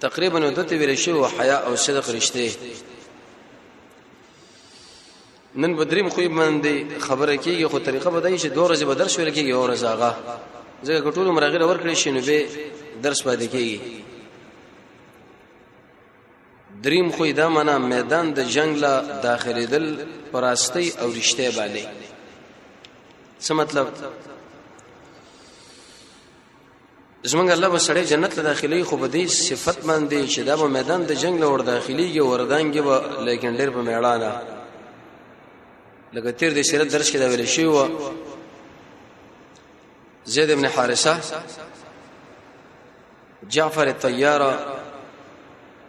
تقریبا نو دته ویل شو حیا او صدق رشته نن بدریم خو باندې خبره کیږي خو طریقه بدای شي دوه ورځې به درس ویل کیږي او ورځ هغه ځکه کټول مرغله ورکړي شي نو به درس پاتې کیږي دریم خو دا معنا میدان د جنگ لا داخليدل پراستی او رشته باندې څه مطلب زمونږ الله به سړی جنت له داخلي خو به دې صفت باندې چې دا به میدان د جنگ لور داخليږي وردانګي به لیکن ډېر په میړانه لکه تیر د سیرت درس کې دا ویل شوی و زید ابن حارثه جعفر الطياره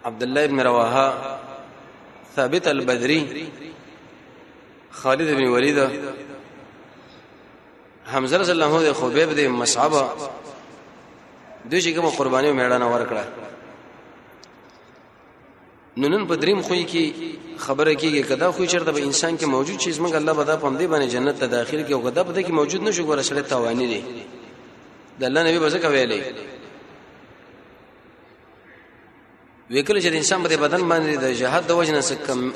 عبد الله ابن رواحه ثابت البدري خالد بن ولید حمزه رضی الله عنه خبيب دی مصعب دوی چې کوم قرباني میړانه ورکړه نو نن په دریم خوې کې خبره کیږي کدا خو چرته به انسان کې موجود چیز موږ الله بدا پم دی باندې جنت ته داخل کې او کدا په دې کې موجود نشو ګور سره توانی دي د الله نبی بزکه ویلې وکړي چې انسان په بدن باندې د جهاد د وجنه څخه کم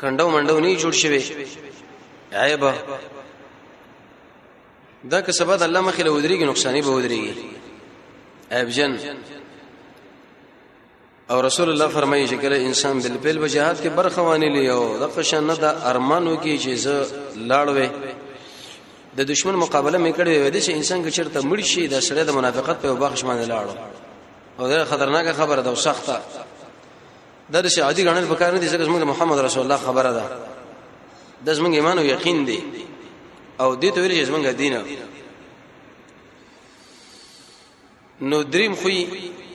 کندو منډو نه جوړ شوی عیب دا که سبا د الله مخې له ودرېږي نقصانې به ودرېږي عیب جن او رسول الله فرمایي چې کله انسان بل بل په جهاد کې برخه وانه لیو د قشن نه د ارمانو کې چې زه لاړوي د دشمن مقابله مې کړې وې د انسان کې چرته مړ شي د سړی د منافقت په بخښ باندې لاړو او دا خطرناکه خبره ده او سخته دا د شعادي غنل په کار نه دي ځکه موږ محمد رسول الله خبره ده د زمونږ ایمان او یقین دی او دې ته ویل چې زمونږ دین نو دریم خوې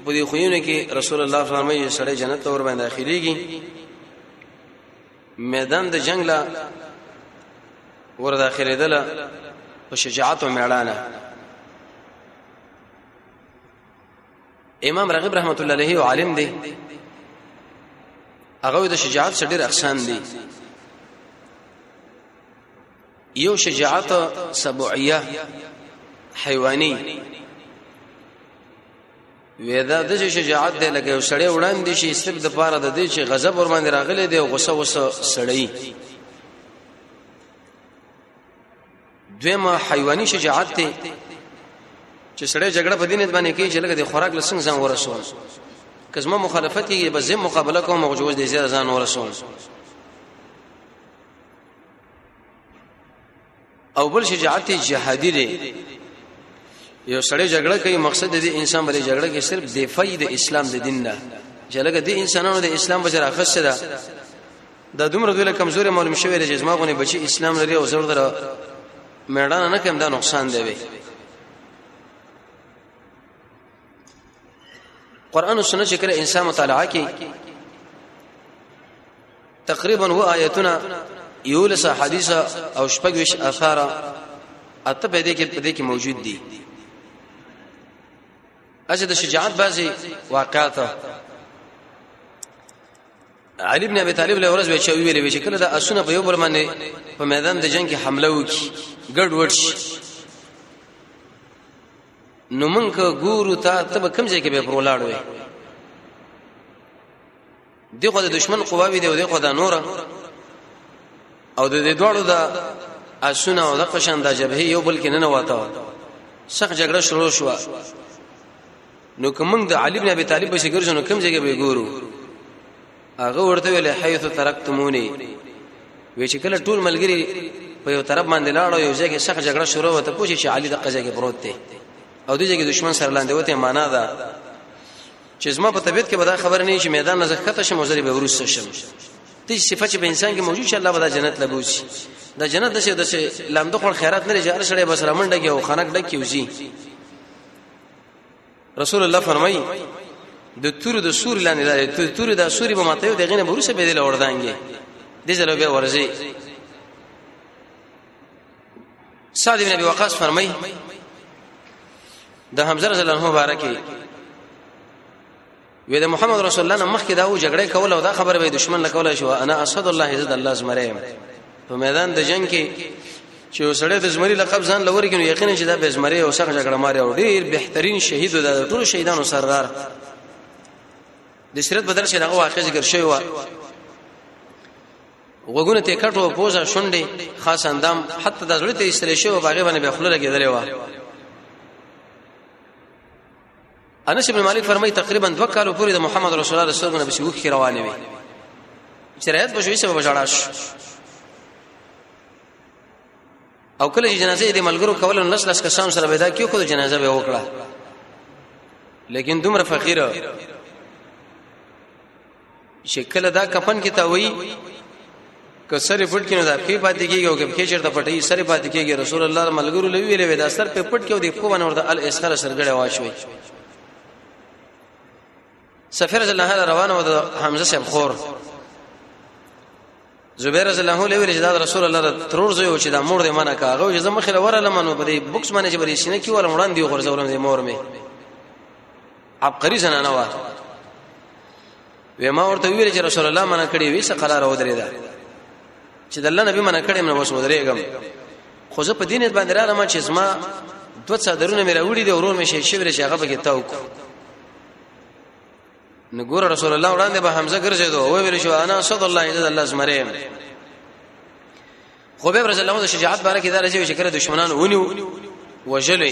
په دې خوونه کې رسول الله صلی الله علیه وسلم سړی جنت ته ور باندې داخليږي میدان د جنگ لا ور داخليدله په شجاعت او میړانه امام رغب رحمت الله علیه عالم دی هغه د شجاعت سره ډېر اقسام دي یو شجاعت سبعیه حیواني وېدا د شجاعت دی لکه یو سړی وړاندې شي صرف د پاره د دې چې غضب ور باندې راغلی دی او غصه وسه سړی دویمه حیواني شجاعت ته چې سړی جګړه په دینه باندې کوي چې لکه د خوراک لسنګ ځان ورسول کزما مخالفت یې به زم مقابله کوم او جوز دې زیات ځان ورسول او بل شجاعت جهادي دی یو سړی جګړه کوي مقصد دې انسان باندې جګړه کې صرف دفاع د اسلام د دین نه چې لکه د انسانانو د اسلام بچره خسته دا دومره دوی له کمزوري معلوم شوی دی چې زما غونې بچي اسلام لري او زور دره میړانه نه کوم دا نقصان دی وي قران او سنت چې کله انسان مطالعه کوي تقریبا و آیتونه یولس حدیث او شپږوش اثار اته په دې کې په دې کې موجود دي اجه د شجاعت بعضي واقعات علي ابن ابي طالب له ورځ وچا ویلې وی چې کله دا اسونه په یو بل باندې په میدان د جنگ کې حمله وکړي ګډ وډ شي نو مونږ ګورو ته تب کم ځای کې به پرولاړ وي دغه د دشمن قواوی دی او دغه د نور او د دې دوړو د اسونه او د قشان د جبهه یو بل کې نه نواته سخت جګړه شروع شو نو کوم د علي بن ابي طالب په شګر شنو کوم ځای کې به ګورو هغه ورته ویل حيث ترکتموني وی چې کله ټول ملګری په یو طرف باندې لاړو یو ځای کې شخ جګړه شروع وته پوښي چې علي د قضا کې پروت دی او د ځای کې دشمن سره لاندې وته معنا ده چې زما په طبيعت کې به دا خبر نه شي میدان نه زخته شم وزري به ورسره شم دې صفات په انسان کې موجود شي الله به دا جنت لبوسي دا جنت د شه د شه لامده خور خیرات نه لري چې هر شړې بس رامنډه کې او خنک ډکې وزي رسول الله فرمایي د تور د سور لاندې د تور د سوري په ماته یو دغه نه بروسه به دل وردانګي د زلو به ورځي سعد بن ابي وقاص فرمای د حمزه رضی الله عنه مبارکي وې د محمد رسول الله نه مخکې دا و جګړه کول او دا خبره به دشمن نه کوله شو انا اسد الله عزت الله زمره په میدان د جنگ کې چې وسړی د زمری لقب ځان لوري کینو یقینا چې دا به زمری او سخت جګړه ماري او ډیر بهترین شهید و د ټولو شهیدانو سردار د سرت بدر شه دغه واقع ذکر شوی و وګونه ته کټو پوزا شونډې خاص اندام حتی د زړه ته استری شو باغې باندې به خلل کېدلې و انس ابن مالک فرمایي تقریبا دوه کالو پورې د محمد رسول الله رسول الله بشي وکړي روانې وي چې راځي بشوي سبب جړاش او کله چې جنازه دې ملګرو کول نو لس لس کسان سره پیدا کیو خو جنازه به وکړه لیکن دومره فقیر شکل دا کفن کې تا وای که سره پټ کې نه دا په پاتې کېږي او کې چیرته پټي سره پاتې کېږي رسول الله ملګرو لوي ویلې ودا سر په پټ کې او د کو باندې ورته ال اسخر سرګړې واشوي سفر زله هله روانه و د حمزه صاحب خور زبیر رضی الله عنه ویل چې دا رسول الله ترور زوی و چې دا مور دې منه کاغه او چې زما خله وره لمنو په دې بوکس باندې چې بری سینه کې ولم وړاندې غورځولم دې مور می عبقري زنانه وا وې ما ورته ویل چې رسول الله منه کړی وې څه قرار و درې دا چې د الله نبی منه کړی نو بس ودرېګم خو زه په دین باندې را لمه چې زما دوه څادرونه مې راوړي دي ورور مې شي شبر شي هغه به کې تاو کو نو ګور رسول الله وړاندې به حمزه ګرځیدو او ویل شو انا صد الله عز الله زمریم خو به رسول الله د شجاعت باره کې دا راځي چې کړه دشمنان ونیو وجلې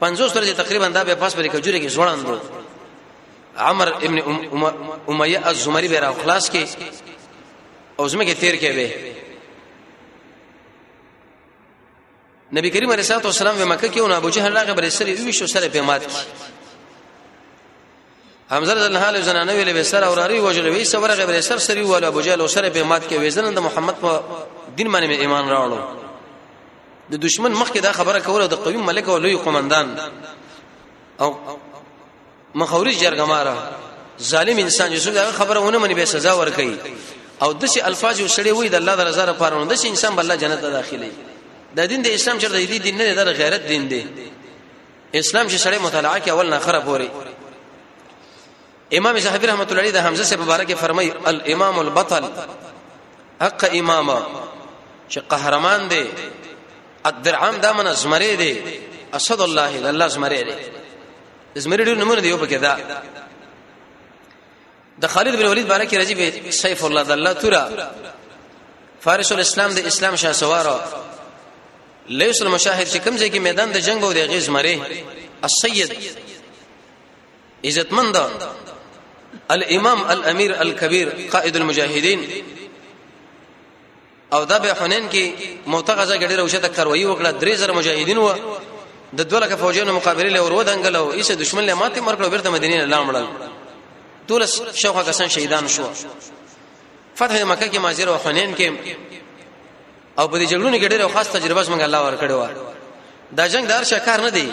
50 ورځې تقریبا دا به پاس پرې کجوري کې ځوړاندو عمر ابن امیه الزمری به راو خلاص کې او زمه کې تیر کې به نبی کریم علیه الصلاه والسلام په مکه کې او ابو جهل راغی بر سره وی شو سره په مات کې حمزه رضی الله عنه زنانه ویلې به سر او راری وجل وی سره ورغه به سر سری ولا ابو جهل سره به مات کې ویزن د محمد په دین باندې ایمان راوړو د دشمن مخ کې دا خبره کوله د قوی ملک او لوی قومندان او مخورج جرګمارا ظالم انسان یوسف دا خبره ونه مني به سزا ورکړي او دشي الفاظ یو سړی وای د الله د رضا لپاره نو دشي انسان بل جنت ته داخلي د دین د اسلام چر د دې دین نه د غیرت دین دی اسلام چې سړی مطالعه کې اول نه خراب وری امام زهبی رحمت الله علیه د حمزه سے مبارک فرمای الامام البطل حق امام چې قهرمان دی الدرعام دا من زمری دی اسد الله الله زمری دی زمری ډیر نمونه دی یو پکې دا د خالد بن ولید بارک راځي به سیف الله د الله تورا فارس الاسلام د اسلام شاه سوارو لیس المشاهد چې کوم ځای کې میدان د جنگ او د غیز مری السید عزتمند الامام الامیر الكبير قائد المجاهدين او دا به حنین کې معتغزه ګډي روشه تک تروي وکړه درې زره مجاهدین و د دوه لک فوجونو مقابله له ورو دنګل او ایسه دشمن له ماته مرکړو بیرته مدینه له لامړل ټول شوخه کسان شهیدان شو فتح مکه کې ماجر او حنین کې او په دې جګړو کې ډېر خاص تجربه څنګه الله ورکړې و دا جنگ دار شکار نه دی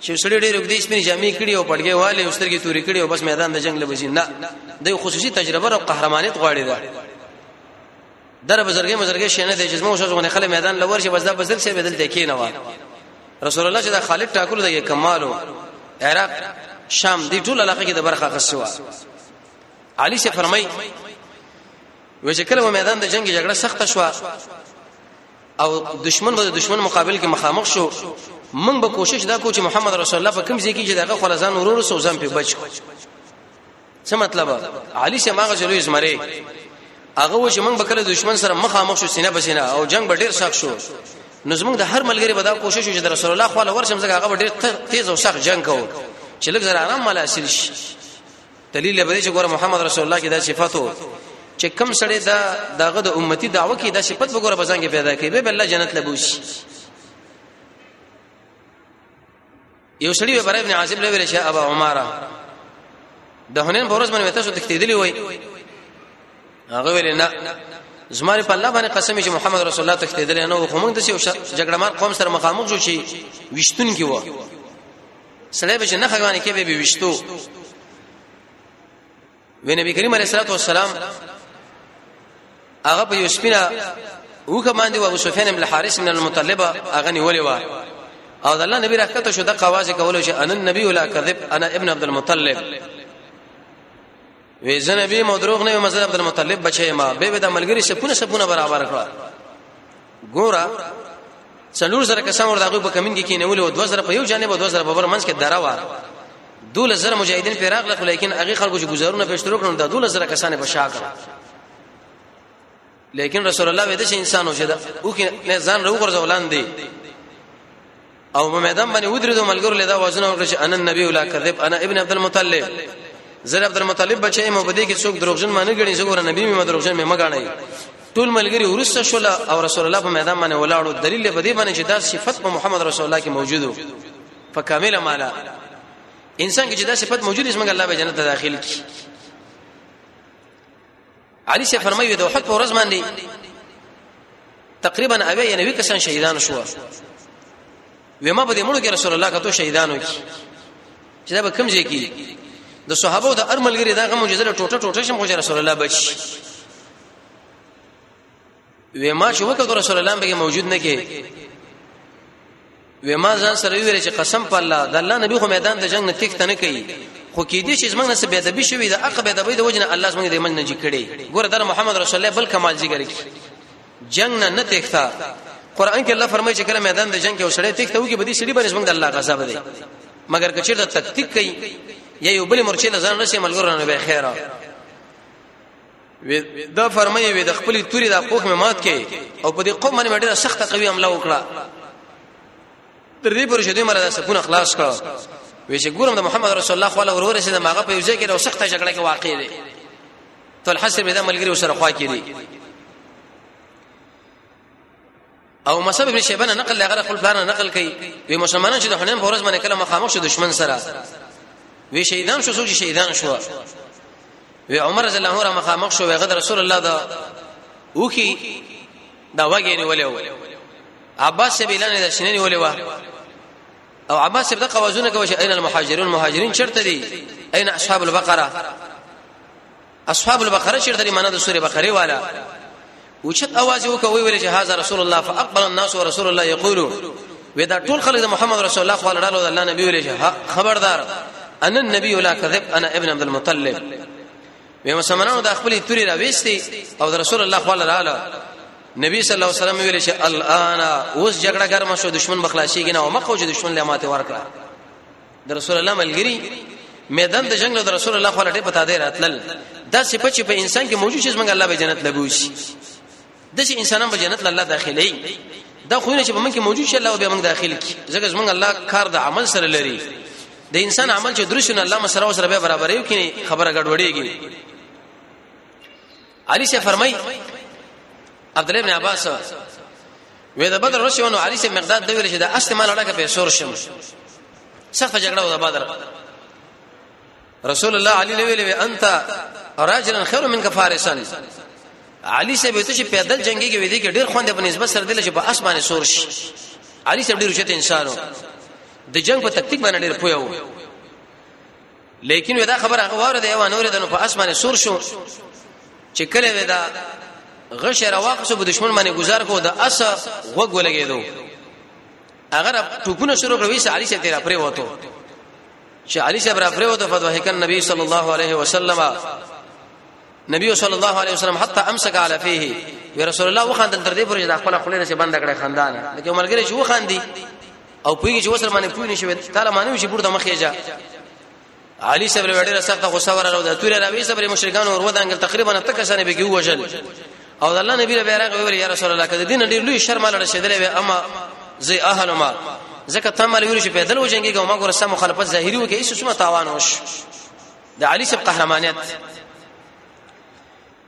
چې سړي ډېر وګدي سپین جامې کړي او پړګې والي او سترګې تورې کړي او بس میدان د جنگ لبزي نه د خصوصي تجربه او قهرمانیت غواړي دا در بزرګي مزرګي شنه د جسمو شوزو غنه خلک میدان لور شي بس دا بزرګ شي بدل ته کې نه و رسول الله چې دا خالد ټاکل دی کمالو عراق شام دی ټول علاقه کې د برخه خسوا علي شه فرمای و چې کله میدان د جنگ جګړه سخته شو او دشمن به د دشمن مقابل کې مخامخ شو موږ به کوشش دا کو چې محمد رسول الله په کوم ځای کې چې دغه خلزان ورور سو ځم په بچ څه مطلب علي سه ماغه جلوی زمره هغه و چې موږ به کله دشمن سره مخامخ شو سینه بسینه او جنگ به ډیر سخت شو نو زموږ د هر ملګری به دا کوشش وکړي چې رسول الله خو له ورشم زګه هغه به ډیر تیز او سخت جنگ کوو چې لږ زر آرام مال حاصل شي دلیل به دې چې ګوره محمد رسول الله کې دا صفات وو چې کم سړی دا دغه د امتی دعوه کې دا صفات وګوره بزنګ پیدا کوي به الله جنت لبوشي یو سړی به برای ابن عاصم لوي رشه ابا عمره د هنن په ورځ باندې تاسو تختیدلی وای هغه ویل نه زماره په الله باندې قسم چې محمد رسول الله تختیدلی نه و خو موږ د جګړه مار قوم سره مخامخ شو شي وشتون کې و سړی به چې نه خګوانه کې به وشتو وی نبی کریم علیه الصلاه والسلام هغه په یوسپینا وکه باندې او ابو سفیان بن حارث من المطلبه هغه نیولې و او الله نبی راکته شو د قواز کولو چې ان النبی ولا کذب انا ابن عبد المطلب وی زنه به مدروغ نه مزر عبد المطلب بچی ما به د ملګری سپونه سپونه برابر کړه ګورا څلور زره کسان ور دغه په کمین کې کینول او 2000 په یو جانب او 2000 په بر منځ کې درا و دول زره مجاهدین په راغله خو لیکن هغه خلکو چې گزارونه پېښترو کړو د دول زره کسان په شاکړه لیکن رسول الله وې د انسان وشه دا او کې نه ځان رو ګرځول لاندې او په میدان باندې ودرې دوه ملګرو له دا وزن او چې انا النبي لا کذب انا ابن عبد المطلب زره عبد المطلب بچي مو بده کې څوک دروغجن معنی غړي زګور نبی مې دروغجن مې مګاڼي ټول ملګری ورسته شول او رسول الله په میدان باندې ولاړو دلیل په دې باندې چې دا صفت په محمد رسول الله کې موجودو په کامله مالا انسان کې چې دا صفت موجود اسمه الله به جنت داخل کی علي سي فرمایي د احد په ورځ باندې تقریبا اوی یا نوی کسان شهیدان شو وما به مړو کې رسول الله کتو شهیدانو کې چې دا به کم ځای کې د صحابه د ارملګری دا غو مجزله ټوټه ټوټه شم خو رسول الله بچ وې ما چې وکړ رسول الله به موجود نه کې وې ما ځان سره ویل چې قسم په الله د الله نبی خو میدان د جنگ نه تک تنه کوي خو کې دې چې زمنګ نسبه د بشوي د عقبه د بيد وجنه الله زمنګ دې من نه جی کړي ګور در محمد رسول الله بل کمال جی ګرځي جنگ نه نه تختا قران کې الله فرمایي چې کله میدان د جنگ کې وسړې تخته وږي بدی سړي باندې زمنګ د الله غضب دی مګر کچیر د تکتیک کوي یا یو بل مرچې نه ځان رسې ملګرو نه به خیره دا فرمایي وي د خپل توري د قوخ مې مات کړي او په دې قوم باندې ډېره سخته قوي حمله وکړه تر دې پورې چې دوی مله سکون خلاص کړ وی چې ګورم د محمد رسول الله خو له ورور سره ماغه په یوځای کې د سخته جګړه کې واقع دي طلحه سره د ملګری سره خوا کې دي او مصعب ابن شیبه نه نقل لغره خپل پلان نقل کړي وی مسلمانان چې د حنین په ورځ باندې کله مخامخ شو دشمن سره وی شهیدان شو څو شهیدان شو وی عمر رضی الله عنه مخامخ شو وی غدر رسول الله دا وکي دا وګی نه ولیو عباس سبیلانه د شنه ولیو او عباس سبدا قوازونه کوي اين المهاجرون مهاجرين چرته دي اين اصحاب البقره اصحاب البقره چې د معنا د سوره بقره والا اوچت आवाज یو کوي ویل چې هاذا رسول الله فاقبل الناس ورسول الله یقول ودا ټول خلک د محمد رسول الله صلی الله علیه الله نبی ویل چې خبردار ان النبي لا كذب انا ابن عبد المطلب ویم سمنانو د خپل توري را وېستي او د رسول الله صلی الله علیه نبی صلی الله علیه وسلم ویل چې الان اوس جګړه ګرمه شو دشمن بخلاشيږي نه او مخ او دشمن له ماته ورکړه د رسول الله ملګری میدان د جنگ له رسول الله خو لټه پتا دی راتلل دا صفه چې په انسان کې موجود شي څنګه الله به جنت لګوي د چې انسانان به جنت الله داخلي دا خو نه چې په من کې موجود شي الله به موږ داخل کی ځکه زمونږ الله کار د عمل سره لري د انسان عمل چې درشن الله مسره سره به برابرې کړي خبره ګډوډېږي علي سے فرمای عبد الله بن عباس وې د بدر رسول نو علي سے مقداد د ویل چې د استعمال اړه کې په سور شم سخت جګړه و د بدر رسول الله علي ویل وی انت راجلا خير منك فارسا علي سے به ته چې پیدل جنگي کې وې دي کې ډېر خوند په نسبت سره دل چې په اسمانه سور شي علي سے ډېر چته انسانو د جنگ په تکتیک باندې ډېر پویو لیکن ودا خبر هغه وره دی و نور دنو په اسمانه سور شو چې کله ودا غش رواق سو په دشمن باندې گزار کو د اس وګ ولګېدو اگر ټوپونه شروع کړوي چې علي شه تیرا پرې وته چې علي شه برا پرې وته فتوه کن نبی صلی الله علیه وسلم نبی صلی الله علیه وسلم حتی امسک علی فیه وی رسول الله وخاندل تر دې پورې د خپل خلینو څخه بند کړې خندانه لکه ملګری چې وخاندي او پوی چې وسره باندې پوی نشوي تعالی معنی چې پورته مخې جا علي صاحب له ډیره سخته غوسه وراره د تور راوي صاحب مشرکان اور ودانګل تقریبا تک شانه بګي وژل او د الله نبی ربه راغ ویل یا رسول الله کده دین ډیر لوی شرم لړ شیدلې و اما زی اهل ما زکه تم علی ویل چې پیدل وجنګي ګو ما ګور سم مخالفت ظاهری وکي ایسه سم تاوان وش د علي صاحب قهرمانیت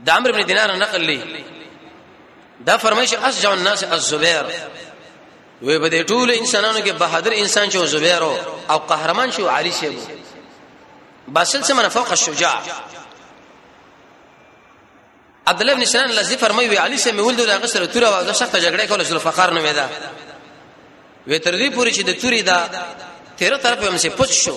د عمرو بن دینار نقل لې دا فرمایش اسجع الناس الزبیر وی به د ټول انسانانو کې بهادر انسان چې زبیر او قهرمان شو علی شیب باسل سمنه فوق الشجاع عبد الله بن سنان لذي فرمایي وی علي سم ولد د غسر تور او د سخت جګړه کوله سره فقار نه وېدا وی تر دې پوري چې د توري دا تیر طرف هم سي پوچ شو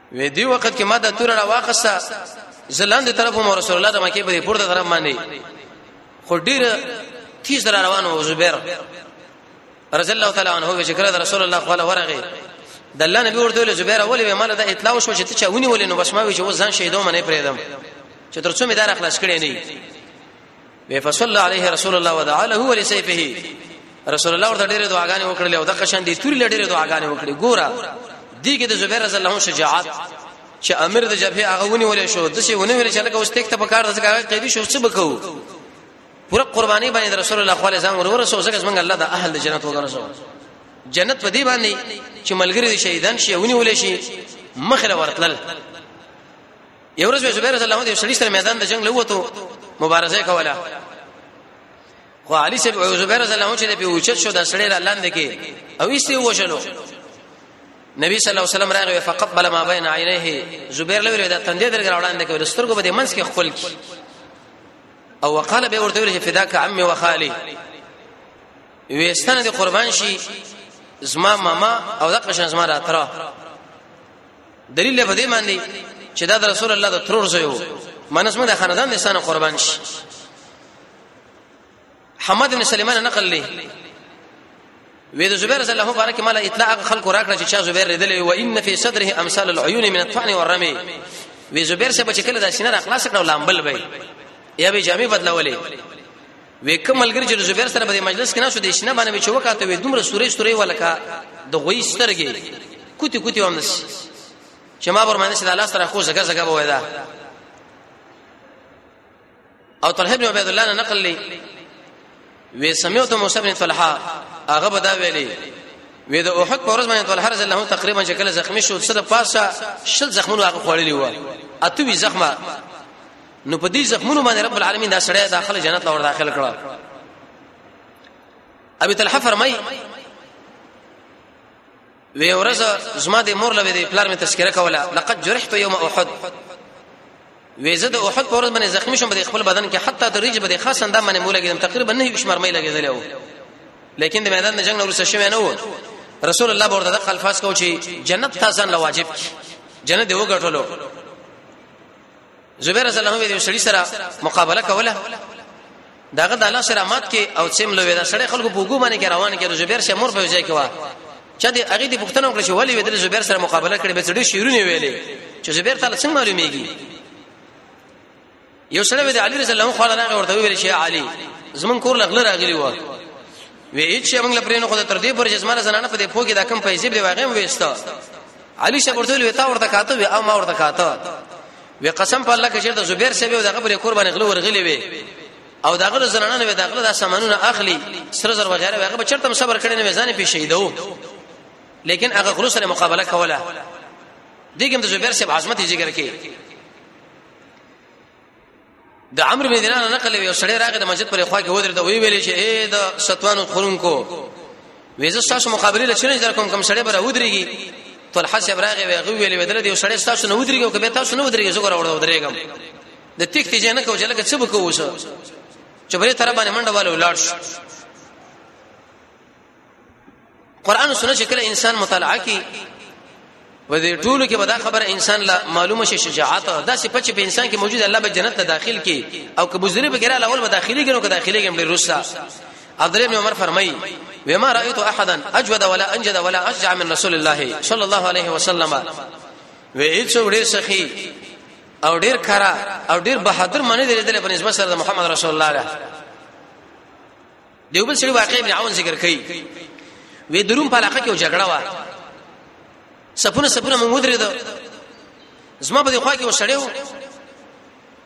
وې دی وخت کې ما د تور را واخسته زلاند طرف مو رسول الله د مکه په پورته طرف باندې خو ډیر تیز را روان و زبیر رضی الله تعالی عنہ چې کړه رسول الله خپل ورغه د الله نبی ورته ول زبیر اول به مال د اطلاع شو چې ته چا ونی ولې نو بس ما وی چې و ځان شهیدو منې پرېدم چې ترڅو مې دار اخلاص کړې نه به فصلى عليه رسول الله ودعا له ولسيفه رسول الله ورته ډېره دعاګانې وکړلې او د قشن دې توري لډېره دعاګانې وکړې ګوره دیګه د زبیر رضی الله عنه شجاعت چې امیر د جبهه هغه ونی ولې شو د څه ونی ولې چې لکه اوس تکته په کار د څنګه قیدی شو څه بکو پوره قرباني باندې رسول الله صلی الله علیه وسلم ورور سو ځکه څنګه الله د اهل د جنت وګرځو جنت په دې باندې چې ملګری شهیدان شي ونی ولې شي مخله ورتلل یو ورځ زبیر رضی الله عنه سړي سره میدان د جنگ لوته مبارزه کوله خو علي سب او زبیر رضی الله عنه چې په اوچت شو د سړي را لاندې کې او ایستي وشلو نبی صلی الله علیه وسلم راغی فقبل ما بین عینیه زبیر لوی دا تندې درګر وړاندې کې ورسترګو به د منځ کې خپل کی او وقال به ورته ویل چې فداک عمي وخالي وېستنه د قربان شي زما ماما او دغه شان زما راتره دلیل په دې باندې چې دا رسول الله د ترور زوی وو منس مده خاندان د سانه قربان شي حماد بن سليمان نقل لي وې د زبیر رضی الله بارک مال اطلاع خلق راکړه چې چا زبیر ردلې و ان فی صدره امثال العيون من الطعن والرمي وې زبیر سره بچ کله د سینه را خلاص کړه لامبل وې یا به جامع بدلولې وې کوم ملګری چې زبیر سره په مجلس کې ناسو د شنه باندې چې وکاته وې دومره سورې سورې ولکه د غوي سترګې کوتی کوتی ومنس چې ما پر باندې سره الله سره خو زګه زګه بوي دا او طلحه بن عبید الله نقل لي وې سمعت موسی بن طلحه هغه بدا ویلي وې د احد پر ورځ باندې طلحه رضی الله تقریبا چې کله زخمی شو سره پاسه شل زخمونه هغه خوړلې و اته وی زخمه نو په دې زخمونو باندې رب العالمین دا سړی داخله جنت لور داخل کړه ابي طلحه فرمای وی ورځ زما د مور لوي د پلار می تذکرہ کوله لقد جرحت يوم احد وی زه د احد پر ورځ باندې زخمی شوم په خپل بدن کې حتی د ریج به خاص اندام باندې مولا کېدم تقریبا نه هیڅ مرمۍ لګېدلې و لیکن د میدان د جنگ نور څه شوی نه و رسول الله ورته د خلفاس کو چې جنت تاسو له واجب جنت دی وګټلو زبیر رضی الله عنه د سړي سره مقابله کوله داغه د الله سره مات کې او سیم لوي دا سړی خلکو په ګو باندې روان کې زبیر شه مور په ځای کې وا چې د هغه د پښتنو کړ چې ولې ودل زبیر سره مقابله کړي به ډېر شیرونه ویلې چې زبیر تعالی څنګه معلومیږي یو سره د علی رضی الله عنه خو نه ورته ویل شي علی زمون کور لغله راغلی و وی چې موږ لپاره نو خدای تر دې پر جسمانه زنانه په دې پوګه د کم پیسې به واغې وېستا علي شیخ ورته وی تا ورته کاته وی او ما ورته کاته وی قسم په الله کې چې د زبیر شوی او دغه پر کور باندې غلو ورغلی وی او دغه زنانه وی دغه د سامانونه اخلي سر زر وغیرہ هغه به چرته صبر کړي نه ځان په شهیدو لیکن هغه غلو سره مقابله کوله دیګم د زبیر صاحب عظمت ذکر کې د عمرو بن دینار نقل یو سړی راغی د مسجد پر خوا کې ودرې ته وی ویلې چې اے د ستوانو خورونکو وېزه تاسو مقابله لچنه در کوم کوم سړی بره ودرېږي طلحه صاحب راغی وی غو ویلې ودرې یو سړی تاسو نه ودرېږي او کبه تاسو نه ودرېږي زه ګور ودرېږم د تیک تیج نه کو چې لکه څه بکو وسه چې بری تر باندې منډه والو لاړ شو قران سنت چې کله انسان مطالعه کوي و دې ټولو کې به دا خبره انسان لا معلومه شي شجاعت دا صفت چې په انسان کې موجود الله به جنت ته داخل کی او که بزرګ بغیر الاول به داخلي ګنو که داخلي ګم ډیر رسا عبد الله بن عمر فرمایي وما رايت احدا اجود ولا انجد ولا اشجع من رسول الله صلى الله عليه وسلم و هیڅ ډیر سخی او ډیر کرا او ډیر بهادر منی دی د په نسبت سره محمد رسول الله دیو بل سړي واقع ابن عون ذکر کوي وې دروم په علاقه کې جګړه و سپونه سپونه موږ درې ده زما په دې خوا کې وسړیو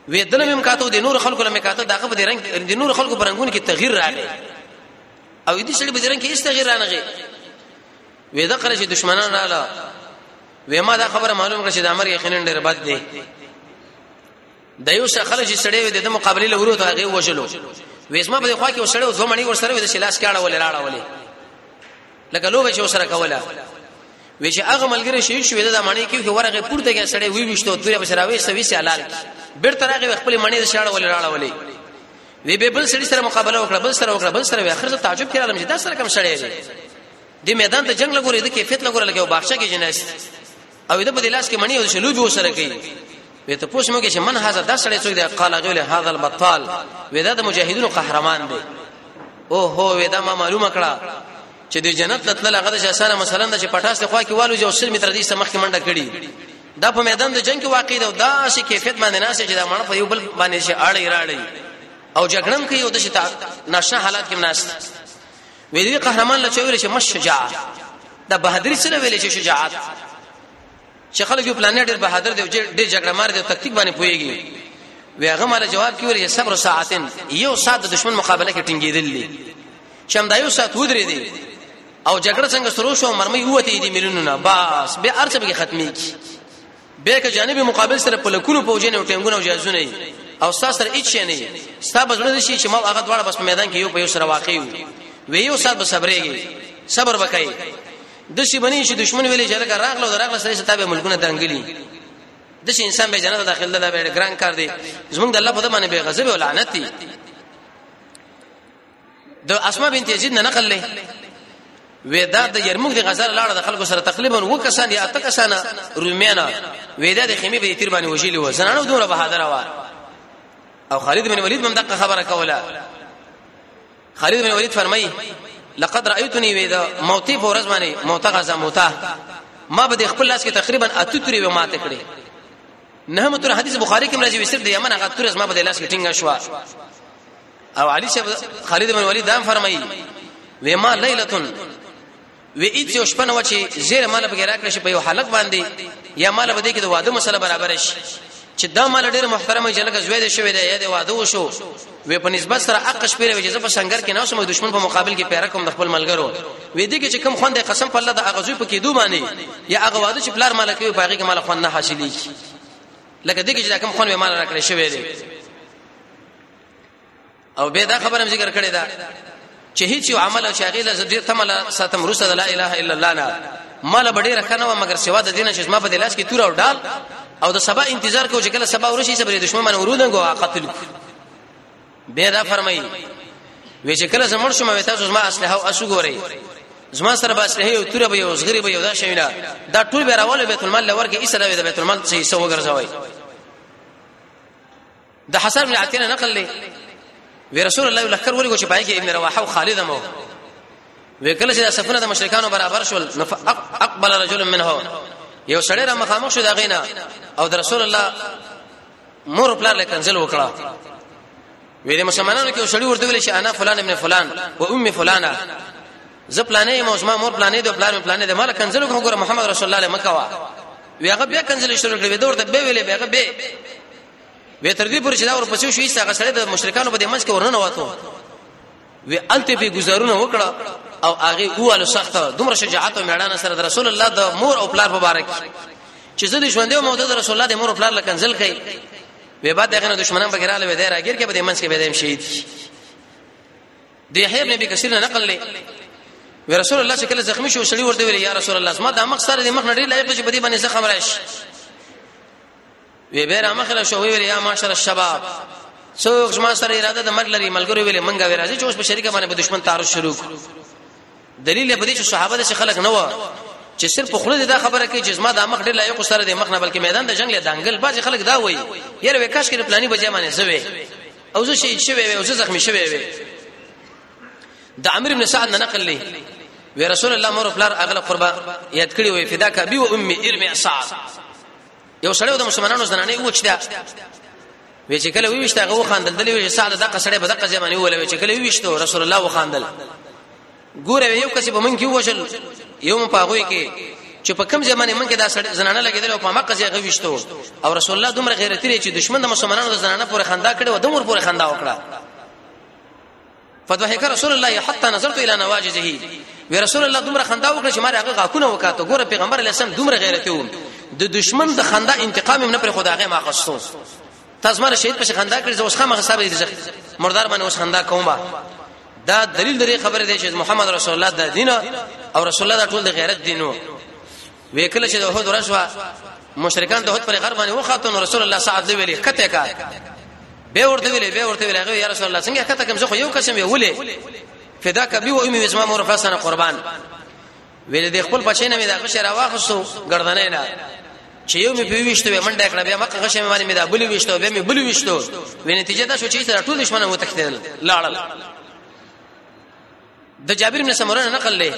وې دنه مم کاتو د نور خلکو لمه کاتو داغه په رنگ د نور خلکو په رنگونو کې تغییر راغی او دې سړي په رنگ کې هیڅ تغییر رانغی وې دا کله چې دشمنان رااله وې ما دا خبره معلوم کړه چې د امر یقینا ډېر بد دی د یو څه خلک چې سړی وي د مقابله لورو ته هغه وشلو وېسما په خوا کې وسړی او زمونږ ور سره وي د شلاس کاړه ولې راړه ولې لکه لوګه چې وسره کوله وی چې هغه ملګری شهید شو د معنی کې چې ورغه پورته کې سړی وی وشته تورې په سره وې سوي سي حلال بیرته راغی خپل معنی د شاړه ولې راړه ولې وی به بل سړي سره مقابله وکړه بل سره وکړه بل سره وی اخر ته تعجب کړم چې دا سره کم سړی دی د میدان ته جنگ لګورې د کیفیت لګورې لګو باغچه کې جناست او د په لاس کې منی او شلو به سره کوي وې ته پوښ مګه چې من هاذا د سړی څوک دی قال غول هاذا البطال وې دا د مجاهدونو قهرمان دی او هو وې دا ما معلومه کړه چې د جنت لتل هغه د شاسانه مثلا د پټاس خوا کې والو جو سل متر دې سمخ کې منډه کړي دا په میدان د جنگ کې واقع دی دا شي کیفیت باندې ناسه چې دا مړ په یو بل باندې شي اړې راړې او جګړم کې یو د شي نشه حالات کې ناشته وې دې قهرمان له چویل چې مش شجاع دا بهادری سره ویل چې شجاعت چې خلک یو پلان ډېر بهادر دی ډېر جګړه مار دی تکتیک باندې پويږي وی هغه مال جواب کې ویل صبر ساعتن یو ساعت د دشمن مقابله کې ټینګېدل دي چې هم دا یو ساعت ودرې دي او جګړه څنګه شروع شو مرمۍ وته دي مليونونه بس به ارڅ به ختمي کی به که جانب مقابل سره په لکونو پوجنه او ټنګونه او جازونه او ستا سره هیڅ شي نه وي ستا بزړه شي چې ما هغه دواړه بس په میدان کې یو په یو سره واقع یو وی یو سات به صبرېږي صبر وکړي د شي بنی چې دشمن ویلې چې لکه راغله او راغله سره ستابه ملکونه دنګلی د شي انسان به جنت داخل ده به ګران کار دی زمونږ د الله په دمانه به غضب او لعنت دی د اسماء بنت یزید نه نقل لې ودا د یرموک د غزل لاړه د خلکو سره تقریبا وکسان یا تکسان رومیانا ودا د خیمه به تیر باندې وشیلی و زنانو دوره بهادر و او خالد بن ولید هم دغه خبره کوله خالد بن ولید فرمایي لقد رايتني ودا موتي فورز باندې موتا غزا موتا ما به خپل لاس کې تقریبا اته توري به ماته کړې نه متر حدیث بخاری کې راځي وسر د یمن هغه تورز ما به لاس کې ټینګه شو او علي شیخ خالد بن ولید دام فرمایي و ما لیلتون و ایت یو شپه نو چې زیر مال به راکړ شي په یو حلق باندې یا مال به دې کې د واده مسله برابر شي چې دا مال ډیر محترمه جلګه زوی دې شوی دی یا دې واده وشو و په نسبت سره حق شپې وجه په سنگر کې نه سم دښمن په مقابل کې پیرا کوم د خپل ملګرو و دې کې چې کم خوند قسم په الله د اغزو په کې دوه باندې یا هغه واده چې پلار مال کوي باغی کې مال خوند نه حاصلې لکه دې کې چې کم خوند به مال راکړې شوی دی او به دا خبره ذکر کړې ده چې هیڅ یو عمل او شاغله زدي تمل ساتم رسد لا اله الا الله نه مال بډې رکنه و مگر سوا د دینه چې ما په دلاس کې تور او ډال او د سبا انتظار کو چې کله سبا ورشي چې بلې دشمن من ورودن کو قتل به دا فرمایي وی چې کله زمړ شوم وتا زما اسلحه او اسو ګوري زما سره به اسلحه او تور به یو زغری به یو دا شوی نه دا ټول به راول بیت المال لورګه ایسره به بیت المال چې سو ګرځوي د حسن بن عتیه نقل لې وی رسول الله لکر ولې چې پای کې ابن رواحه او خالد مو وکړه چې د سفنه د مشرکانو برابر شول اقبل رجل منه یو سړی را مخامخ شو دا غینا او د رسول الله مور پلار له کنزل وکړه وې د مسلمانانو کې سړی ورته ویل چې انا فلان ابن فلان و ام فلانه زه پلانې مو زما مور پلانې د پلان پلانې د مال کنزل کوم ګره محمد رسول الله مکه وا وی هغه بیا کنزل شروع کړې ورته به ویلې به هغه به وی تر دې پورې چې دا ورپسې شو ایسا غسړې د مشرکانو په دې منځ کې ورننه واتو وی الته په گزارونه وکړه او هغه اواله سخت دومره شجاعت او میړانه سره د رسول الله د مور او پلار مبارک چې زه د ژوندې مو د رسول الله د مور او پلار لکنزل کړي وی بعد دغه دشمنان به ګراله وی دایره غیر کې په دې منځ کې به دیم شهید دی هیب نبی کثیر نه نقل لې وی رسول الله چې کله زخمی شو شړی ورته ویل یا رسول الله ما د مخ سره د مخ نړۍ لایق چې په دې باندې زخم راشي وی به را مخره شو ویل یا معاشر الشباب څوک ما سره اراده د مرګ لري ملګرو ویل منګه وی راځي چې اوس په شریکه باندې په دشمن تعرض شروع دلیل په دې چې صحابه د خلک نه و چې صرف خله دا خبره کوي چې ما د مخ ډېر لایق سره د مخ نه بلکې میدان د جنگ له دنګل باز خلک دا وایي یره وکاش کې پلاني بجې باندې زوي او زه شهید شوی وي او زه زخمی شوی وي د عمرو بن سعد نه نقل لي وی رسول الله مور فلار اغله قربا یاد کړی وي فداک ابي و امي ارمي سعد یو سړی د مسلمانانو زنانه وچته وی چې کله ویشته هغه وخاندل دلې وی ساده دغه سړی په دغه ځمانه ویل وی چې کله ویشته رسول الله وخاندل ګوره یو کس په من کې وشل یو په هغه کې چې په کم ځمانه من کې دا سړی زنانه لګیدل او په مکه ځای غوښته او رسول الله دومره غیرتی لري چې دشمن د مسلمانانو د زنانه پورې خندا کړي او دمر پورې خندا وکړه فضحك رسول الله حتى نظرت الى نواجذه وی رسول الله دومره خندا وکړه چې ما هغه غاکونه وکاته ګوره پیغمبر علی السلام دومره غیرتی و د دشمن د خندا انتقام نه پر خدای ما خصو تاسو مر شهید په خندا کړی اوس خامخ صاحب دې مردار باندې اوس خندا کومه دا دلیل درې خبره دی چې محمد رسول الله د دین او رسول الله د ټول د غیرت دینو وکله چې د احد ورځ وا مشرکان د احد پر غر باندې وخاتون رسول الله صلی الله علیه وسلم کته کا به ورته ویلې به ورته ویلې یا رسول الله څنګه کته کوم زه خو یو قسم ویولې فدا کبي و امي اسماء مور فسنه قربان ویلې د خپل بچی نه مې دا غشه راواخصو ګردنې نه چې یو مې پیوښته وې منډه کړه بیا مکه غشه مې باندې مې دا بلی وښته بیا مې بلی وښته وې نتیجه دا شو چې سره ټول دشمنه وتښتیدل لاړل د جابر بن سمره نقل لې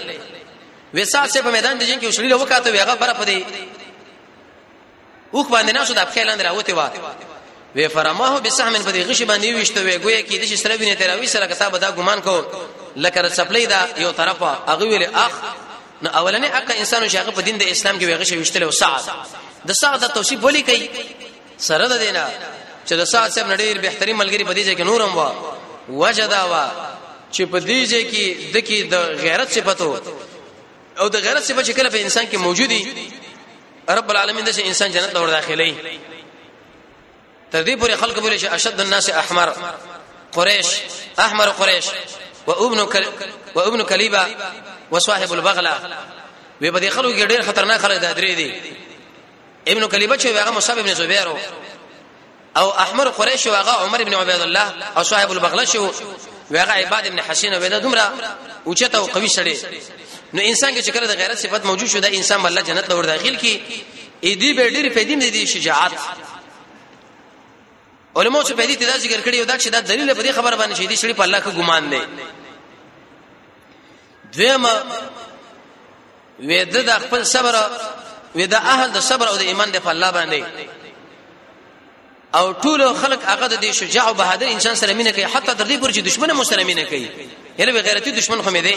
وسا سه په میدان د جنگ کې وشلیل وکاته ویغه بر په دې اوخ باندې ناسو د خپل لاندې راوته و وی فرماه بسهم په دې غش باندې وشته وی ګویا کې د سره وینې تراوی سره کتاب دا ګمان کو لکه د سپلې دا یو طرفه هغه ویل اخ نو اولنې اقا انسان شاغه په دین د اسلام کې ویغه شوشتل او سعد د سعد د توصیف ولي کوي سره د دینا چې د سات صاحب نړیر بهتري ملګری په دې ځای کې نورم وا وجدا وا چې په دې ځای کې د کې د غیرت صفاتو او د غیرت صفات چې کله په انسان کې موجودي رب العالمین د انسان جنت ته ور داخلي تر دې پورې خلک بوله چې اشد الناس احمر قریش احمر قریش و ابن کل و ابن کلیبا و صاحب البغلا وی په دې خلکو کې ډېر خطرناک خلک د درې دي ابن کلیبه چې هغه مصعب ابن زبیر او احمر قریش او هغه عمر ابن عبید الله او صاحب البغله شو هغه عباد ابن حسین او دا دومره اوچته او قوي سړی نو انسان کې چې کله د غیرت صفت موجود شو دا انسان الله جنت لور داخل کی اې دې به ډېر په دې دې شجاعت علماء چې په دې تدا ذکر کړی او دا چې دا دلیل په دې خبر باندې چې دې سړي په الله کې ګمان دی دویمه وېده د خپل صبر وېده اهل د صبر او د ایمان د الله باندې او ټول خلق هغه د شجاع او بهادر انسان سره مینه کوي حتی تر دې پورې چې دشمن مو سره مینه کوي یره غیرتی دشمن خو مې دی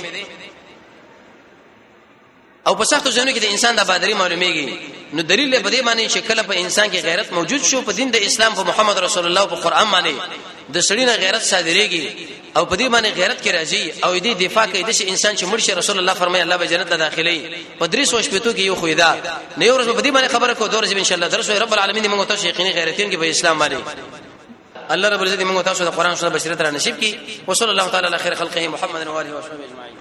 او په سختو ځینو کې د انسان د بادری معلومیږي نو دلیل له بده معنی چې کله په انسان کې غیرت موجود شو په دین د اسلام په محمد رسول الله په قران باندې د سړی نه غیرت صادریږي او په دې باندې غیرت کې راځي او دې دفاع کوي د انسان چې مرشي رسول الله فرمایي الله به جنت ته داخلي په درې سوچ پېتو کې یو خویدا نه یو ورځ په دې باندې خبره کو دور ان شاء الله درس رب العالمین موږ ته یقیني غیرتین کې په اسلام باندې الله رب العزت موږ تاسو د قران سره بشریت را نصیب کړي وصلی الله تعالی علی خیر خلقه محمد و علیه و صحبه اجمعین